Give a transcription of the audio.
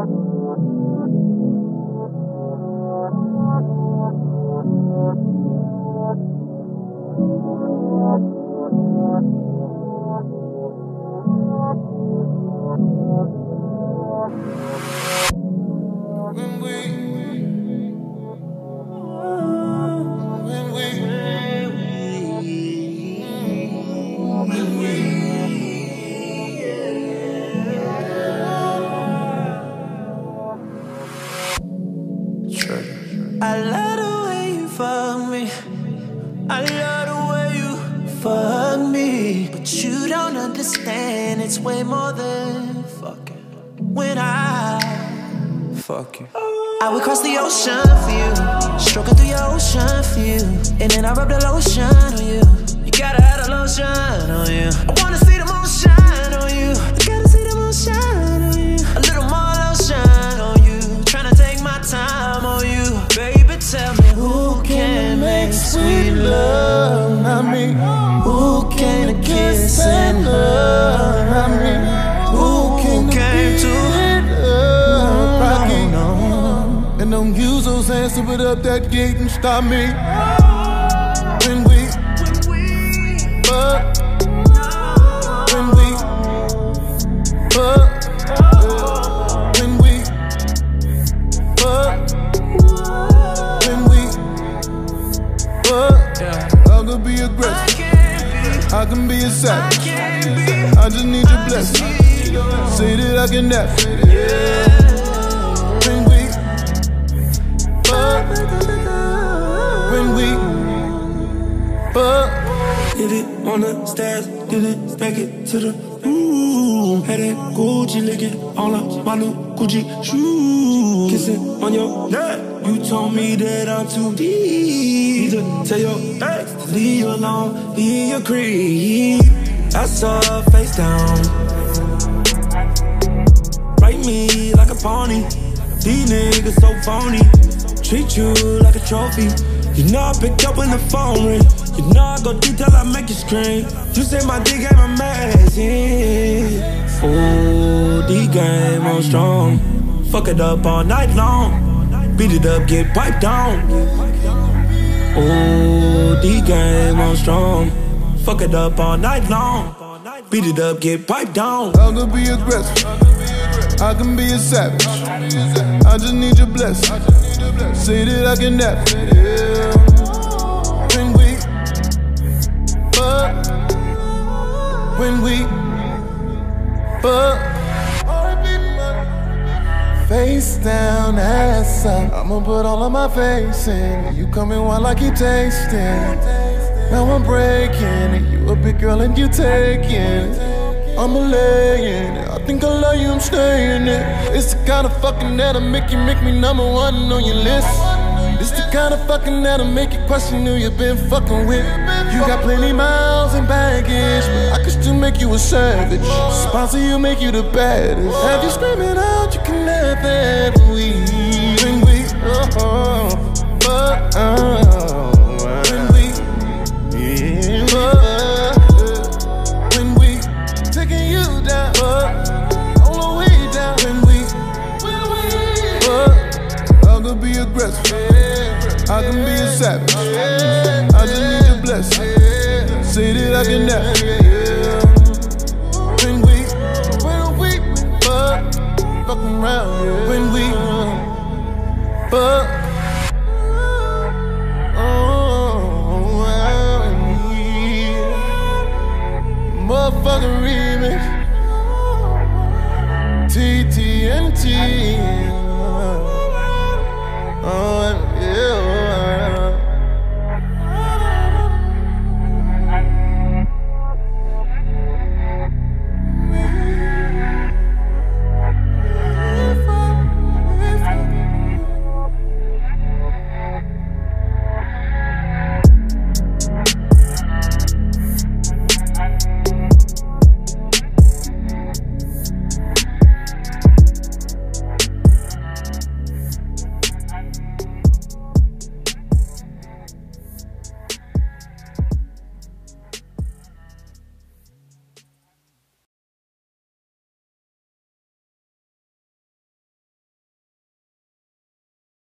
I love the way you fuck me. I love the way you fuck me. But you don't understand, it's way more than fucking. When I fuck you, I would cross the ocean for you. Stroking through your ocean for you. And then I rub the lotion on you. You gotta have the lotion on you. I wanna see the moon don't use those hands to put up that gate and stop me. When we fuck, when we fuck, when we fuck, when we fuck. I could be aggressive, I can be a savage. I just need your blessing. Say that I can nap. Did it on the stairs, did it stack it to the room. Had that Gucci licking all of my new Gucci shoes. Kissing on your neck, you told me that I'm too deep. To tell your ex to leave you alone, leave your creep. I saw her face down. Write me like a pony. These niggas so phony. Treat you like a trophy. You know I picked up when the phone ring. You know I go deep till I make you scream. You say my D game amazing. Oh, D game on strong. Fuck it up all night long. Beat it up, get piped down. Oh, D game on strong. Fuck it up all night long. Beat it up, get piped down. I could be aggressive. I can be a savage. I just need your blessing. Say that I can nap. Yeah. Face down, ass up. I'ma put all of my face in. You coming while I keep tasting. Now I'm breaking. You a big girl and you taking. I'm a laying. I think I love you, I'm staying it. It's the kind of fucking that'll make you make me number one on your list. It's the kind of fucking that'll make you question who you been fucking with. You got plenty miles and baggage, but I could still make you a savage. Sponsor you, make you the baddest. Have you screaming out, you can have that. When we, oh, oh, when we, when we taking you down, oh, all the way down. When we, when we, oh, I could be aggressive. I can be a savage. I just need blessing. Say that I can nap. When we, when we fuck, fuck around. When we fuck.